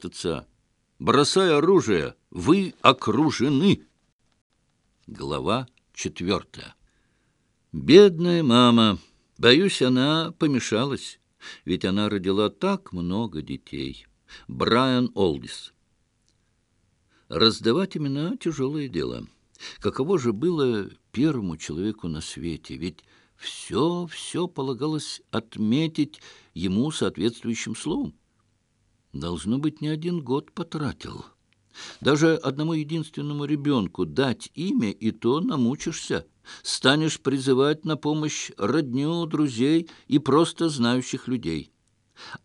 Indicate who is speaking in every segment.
Speaker 1: хвастаться. Бросай оружие, вы окружены. Глава четвертая. Бедная мама. Боюсь, она помешалась, ведь она родила так много детей. Брайан Олдис. Раздавать имена — тяжелое дело. Каково же было первому человеку на свете? Ведь все-все полагалось отметить ему соответствующим словом должно быть, не один год потратил. Даже одному единственному ребенку дать имя, и то намучишься. Станешь призывать на помощь родню, друзей и просто знающих людей.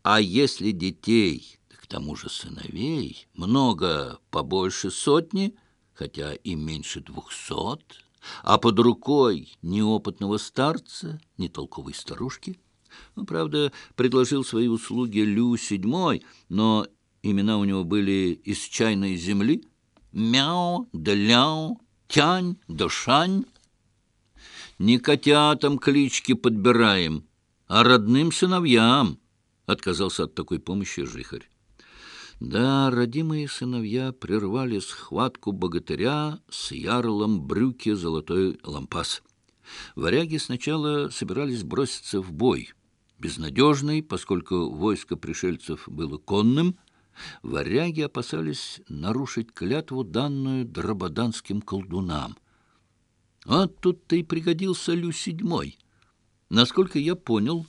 Speaker 1: А если детей, к тому же сыновей, много побольше сотни, хотя и меньше двухсот, а под рукой неопытного старца, нетолковой старушки – ну, правда, предложил свои услуги Лю седьмой, но имена у него были из чайной земли «Мяо», да «Ляо», «Тянь», да «Шань». «Не котятам клички подбираем, а родным сыновьям», — отказался от такой помощи Жихарь. Да, родимые сыновья прервали схватку богатыря с ярлом брюки золотой лампас. Варяги сначала собирались броситься в бой — безнадежной, поскольку войско пришельцев было конным, варяги опасались нарушить клятву, данную драбаданским колдунам. А тут-то и пригодился Лю седьмой. Насколько я понял,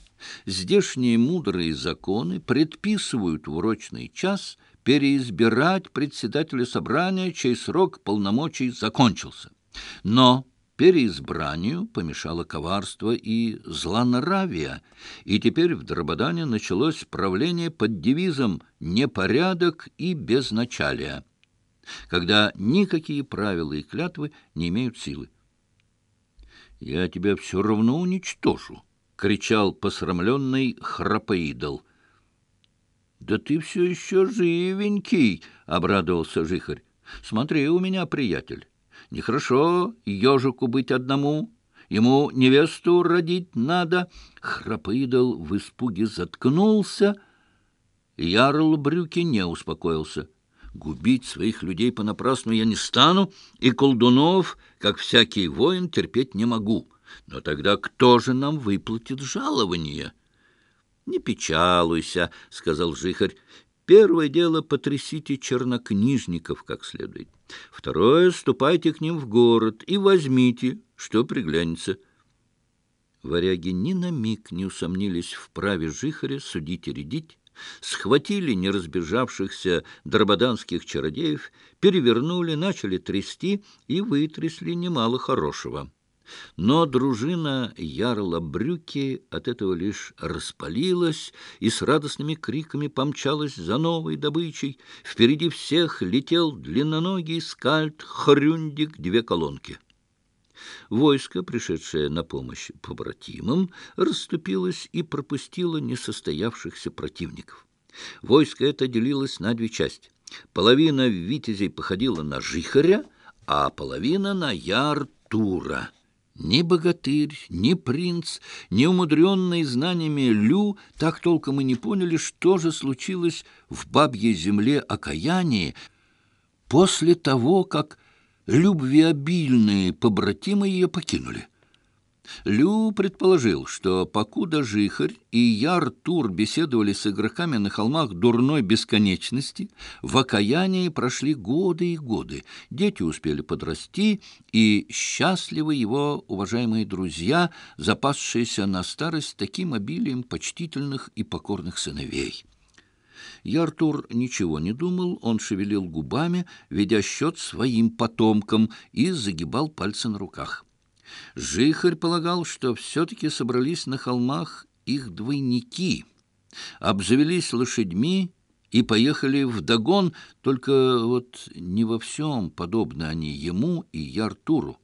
Speaker 1: здешние мудрые законы предписывают в урочный час переизбирать председателя собрания, чей срок полномочий закончился. Но переизбранию помешало коварство и злонравие, и теперь в Драбадане началось правление под девизом «непорядок и безначалие», когда никакие правила и клятвы не имеют силы. «Я тебя все равно уничтожу», — кричал посрамленный храпоидол. — Да ты все еще живенький, — обрадовался жихарь. — Смотри у меня, приятель. Нехорошо ежику быть одному. Ему невесту родить надо. Храпоидол в испуге заткнулся. Ярл брюки не успокоился. Губить своих людей понапрасну я Первое дело — потрясите чернокнижников как следует. Второе — ступайте к ним в город и возьмите, что приглянется. Варяги ни на миг не усомнились в праве жихаря судить и рядить, схватили неразбежавшихся драбаданских чародеев, перевернули, начали трясти и вытрясли немало хорошего. Но дружина ярла брюки от этого лишь распалилась и с радостными криками помчалась за новой добычей. Впереди всех летел длинноногий скальт Хрюндик две колонки. Войско, пришедшее на помощь побратимам, расступилось и пропустило несостоявшихся противников. Войско это делилось на две части. Половина витязей походила на жихаря, а половина на яртура — ни богатырь, ни принц, ни умудренный знаниями Лю так толком и не поняли, что же случилось в бабьей земле окаянии после того, как любвеобильные побратимы ее покинули. Лю предположил, что покуда Жихарь и Яртур беседовали с игроками на холмах дурной бесконечности, в окаянии прошли годы и годы, дети успели подрасти, и счастливы его уважаемые друзья, запасшиеся на старость таким обилием почтительных и покорных сыновей. Яртур ничего не думал, он шевелил губами, ведя счет своим потомкам, и загибал пальцы на руках. Жихарь полагал, что все-таки собрались на холмах их двойники, обзавелись лошадьми и поехали в догон, только вот не во всем подобны они ему и Яртуру.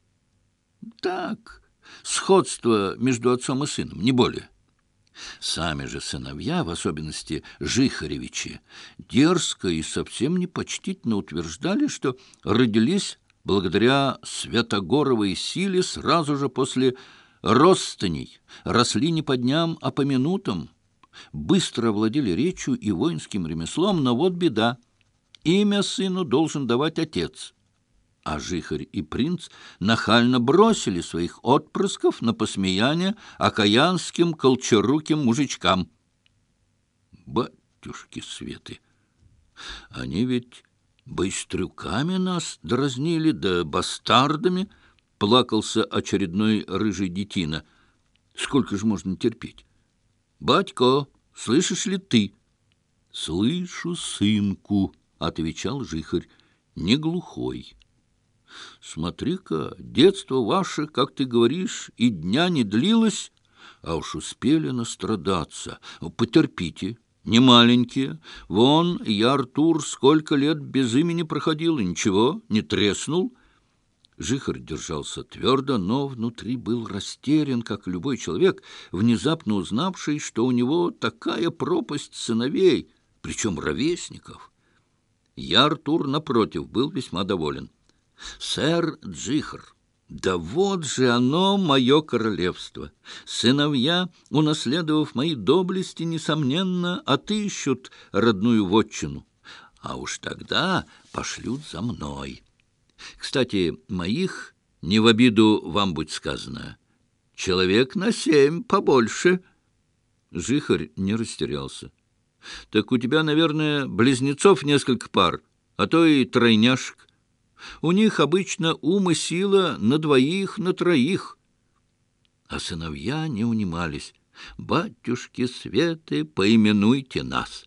Speaker 1: Так, сходство между отцом и сыном, не более. Сами же сыновья, в особенности Жихаревичи, дерзко и совсем непочтительно утверждали, что родились благодаря Святогоровой силе сразу же после ростаней росли не по дням, а по минутам, быстро владели речью и воинским ремеслом, но вот беда. Имя сыну должен давать отец. А жихарь и принц нахально бросили своих отпрысков на посмеяние окаянским колчаруким мужичкам. Батюшки Светы! Они ведь быстрюками нас дразнили, да бастардами, плакался очередной рыжий детина. Сколько же можно терпеть? Батько, слышишь ли ты? Слышу, сынку, отвечал Жихарь, не глухой. Смотри-ка, детство ваше, как ты говоришь, и дня не длилось, а уж успели настрадаться. Потерпите, не маленькие. Вон, я, Артур, сколько лет без имени проходил, и ничего, не треснул. Жихарь держался твердо, но внутри был растерян, как любой человек, внезапно узнавший, что у него такая пропасть сыновей, причем ровесников. Я, Артур, напротив, был весьма доволен. Да вот же оно, мое королевство! Сыновья, унаследовав мои доблести, несомненно, отыщут а родную вотчину, а уж тогда пошлют за мной. Кстати, моих, не в обиду вам будь сказано, человек на семь побольше. Жихарь не растерялся. Так у тебя, наверное, близнецов несколько пар, а то и тройняшек. У них обычно ум и сила на двоих, на троих. А сыновья не унимались. «Батюшки Светы, поименуйте нас!»